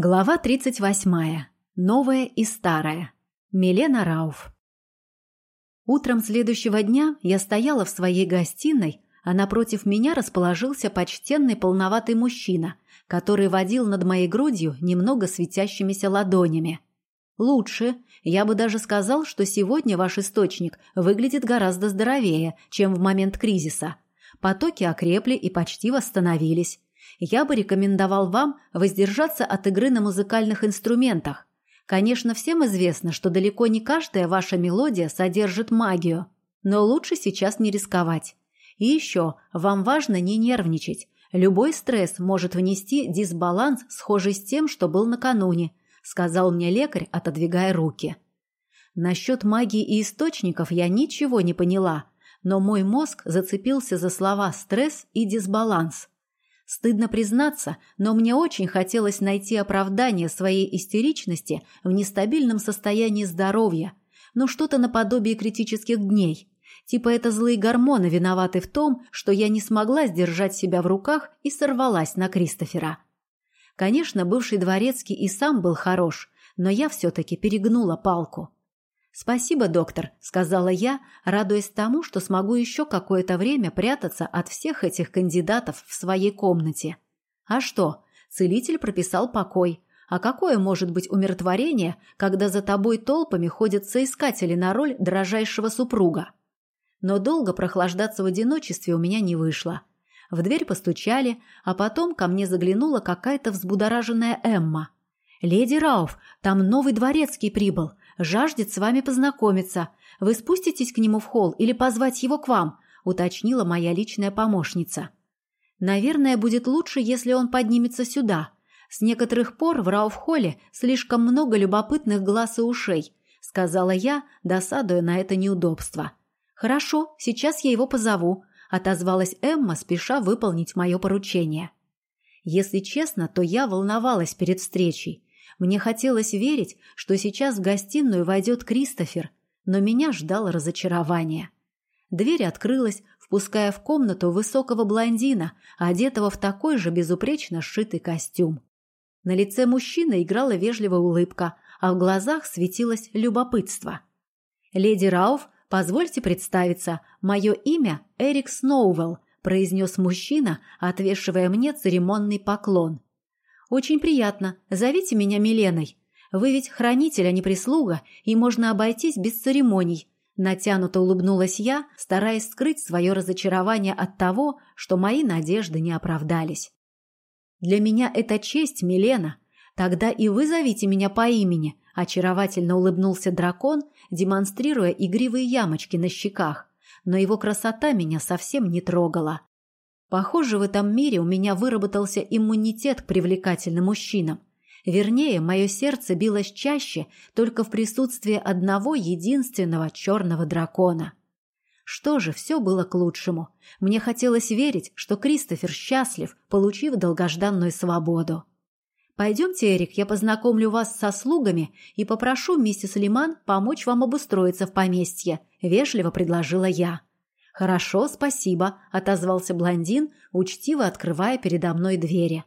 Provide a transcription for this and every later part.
Глава 38. Новое и старое. Милена Рауф. Утром следующего дня я стояла в своей гостиной, а напротив меня расположился почтенный полноватый мужчина, который водил над моей грудью немного светящимися ладонями. Лучше, я бы даже сказал, что сегодня ваш источник выглядит гораздо здоровее, чем в момент кризиса. Потоки окрепли и почти восстановились я бы рекомендовал вам воздержаться от игры на музыкальных инструментах. Конечно, всем известно, что далеко не каждая ваша мелодия содержит магию, но лучше сейчас не рисковать. И еще, вам важно не нервничать. Любой стресс может внести дисбаланс, схожий с тем, что был накануне, сказал мне лекарь, отодвигая руки. Насчет магии и источников я ничего не поняла, но мой мозг зацепился за слова «стресс» и «дисбаланс». Стыдно признаться, но мне очень хотелось найти оправдание своей истеричности в нестабильном состоянии здоровья, ну что-то наподобие критических дней. Типа это злые гормоны виноваты в том, что я не смогла сдержать себя в руках и сорвалась на Кристофера. Конечно, бывший дворецкий и сам был хорош, но я все-таки перегнула палку. «Спасибо, доктор», — сказала я, радуясь тому, что смогу еще какое-то время прятаться от всех этих кандидатов в своей комнате. А что? Целитель прописал покой. А какое может быть умиротворение, когда за тобой толпами ходят соискатели на роль дрожайшего супруга? Но долго прохлаждаться в одиночестве у меня не вышло. В дверь постучали, а потом ко мне заглянула какая-то взбудораженная Эмма. «Леди Рауф, там новый дворецкий прибыл жаждет с вами познакомиться. Вы спуститесь к нему в холл или позвать его к вам?» – уточнила моя личная помощница. «Наверное, будет лучше, если он поднимется сюда. С некоторых пор в Рауфхолле слишком много любопытных глаз и ушей», – сказала я, досадуя на это неудобство. «Хорошо, сейчас я его позову», – отозвалась Эмма, спеша выполнить мое поручение. Если честно, то я волновалась перед встречей. Мне хотелось верить, что сейчас в гостиную войдет Кристофер, но меня ждало разочарование. Дверь открылась, впуская в комнату высокого блондина, одетого в такой же безупречно сшитый костюм. На лице мужчины играла вежливая улыбка, а в глазах светилось любопытство. «Леди Рауф, позвольте представиться, мое имя Эрик Сноувелл», произнес мужчина, отвешивая мне церемонный поклон – «Очень приятно. Зовите меня Миленой. Вы ведь хранитель, а не прислуга, и можно обойтись без церемоний». Натянуто улыбнулась я, стараясь скрыть свое разочарование от того, что мои надежды не оправдались. «Для меня это честь, Милена. Тогда и вы зовите меня по имени», – очаровательно улыбнулся дракон, демонстрируя игривые ямочки на щеках. Но его красота меня совсем не трогала. Похоже, в этом мире у меня выработался иммунитет к привлекательным мужчинам. Вернее, мое сердце билось чаще только в присутствии одного единственного черного дракона. Что же, все было к лучшему. Мне хотелось верить, что Кристофер счастлив, получив долгожданную свободу. «Пойдемте, Эрик, я познакомлю вас со слугами и попрошу миссис Лиман помочь вам обустроиться в поместье», – вежливо предложила я. «Хорошо, спасибо», – отозвался блондин, учтиво открывая передо мной двери.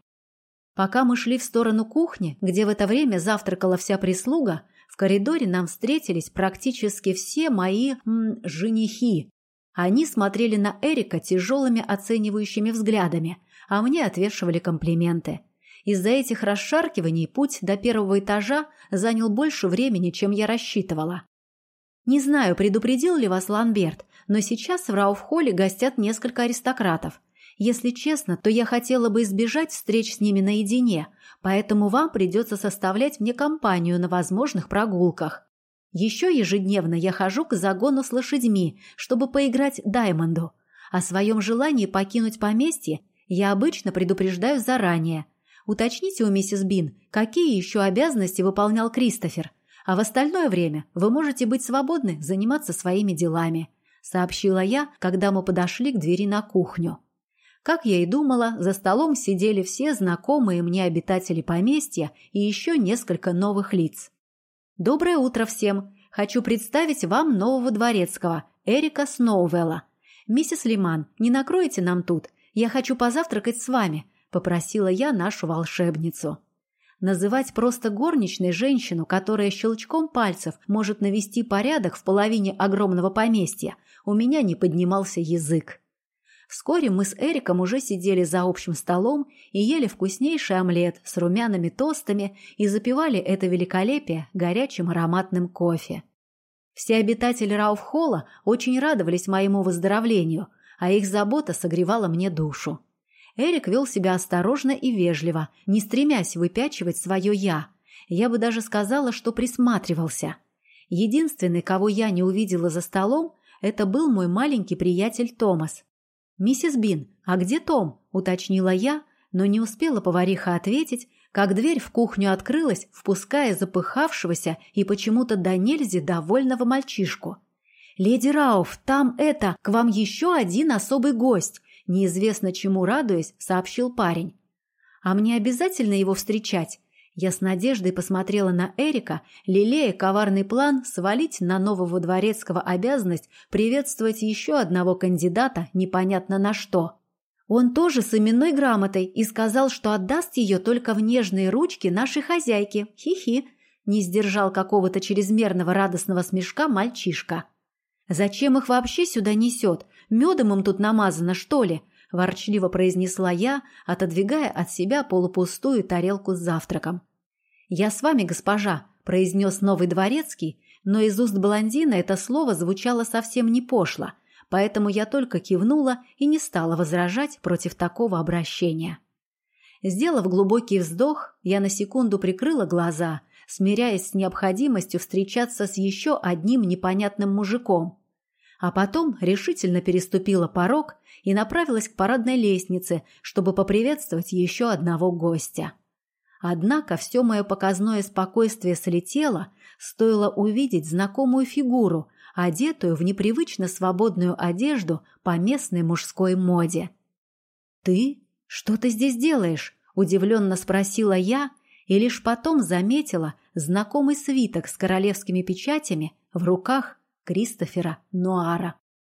Пока мы шли в сторону кухни, где в это время завтракала вся прислуга, в коридоре нам встретились практически все мои м, женихи. Они смотрели на Эрика тяжелыми оценивающими взглядами, а мне отвешивали комплименты. Из-за этих расшаркиваний путь до первого этажа занял больше времени, чем я рассчитывала. Не знаю, предупредил ли вас Ланберт, но сейчас в Рауфхолле гостят несколько аристократов. Если честно, то я хотела бы избежать встреч с ними наедине, поэтому вам придется составлять мне компанию на возможных прогулках. Еще ежедневно я хожу к загону с лошадьми, чтобы поиграть Даймонду. О своем желании покинуть поместье я обычно предупреждаю заранее. Уточните у миссис Бин, какие еще обязанности выполнял Кристофер – а в остальное время вы можете быть свободны заниматься своими делами», сообщила я, когда мы подошли к двери на кухню. Как я и думала, за столом сидели все знакомые мне обитатели поместья и еще несколько новых лиц. «Доброе утро всем! Хочу представить вам нового дворецкого, Эрика Сноувелла. Миссис Лиман, не накроете нам тут? Я хочу позавтракать с вами», – попросила я нашу волшебницу. Называть просто горничной женщину, которая щелчком пальцев может навести порядок в половине огромного поместья, у меня не поднимался язык. Вскоре мы с Эриком уже сидели за общим столом и ели вкуснейший омлет с румяными тостами и запивали это великолепие горячим ароматным кофе. Все обитатели Рауфхолла очень радовались моему выздоровлению, а их забота согревала мне душу. Эрик вел себя осторожно и вежливо, не стремясь выпячивать свое «я». Я бы даже сказала, что присматривался. Единственный, кого я не увидела за столом, это был мой маленький приятель Томас. «Миссис Бин, а где Том?» – уточнила я, но не успела повариха ответить, как дверь в кухню открылась, впуская запыхавшегося и почему-то до нельзя довольного мальчишку. «Леди Рауф, там это, к вам еще один особый гость», – неизвестно чему радуясь, сообщил парень. «А мне обязательно его встречать?» Я с надеждой посмотрела на Эрика, лелея коварный план свалить на нового дворецкого обязанность приветствовать еще одного кандидата непонятно на что. Он тоже с именной грамотой и сказал, что отдаст ее только в нежные ручки нашей хозяйки. Хи-хи. Не сдержал какого-то чрезмерного радостного смешка мальчишка. «Зачем их вообще сюда несет? Медом им тут намазано, что ли?» – ворчливо произнесла я, отодвигая от себя полупустую тарелку с завтраком. «Я с вами, госпожа», – произнес новый дворецкий, но из уст блондина это слово звучало совсем не пошло, поэтому я только кивнула и не стала возражать против такого обращения. Сделав глубокий вздох, я на секунду прикрыла глаза, смиряясь с необходимостью встречаться с еще одним непонятным мужиком. А потом решительно переступила порог и направилась к парадной лестнице, чтобы поприветствовать еще одного гостя. Однако все мое показное спокойствие слетело, стоило увидеть знакомую фигуру, одетую в непривычно свободную одежду по местной мужской моде. «Ты? Что ты здесь делаешь?» – удивленно спросила я, и лишь потом заметила знакомый свиток с королевскими печатями в руках Кристофера Нуара.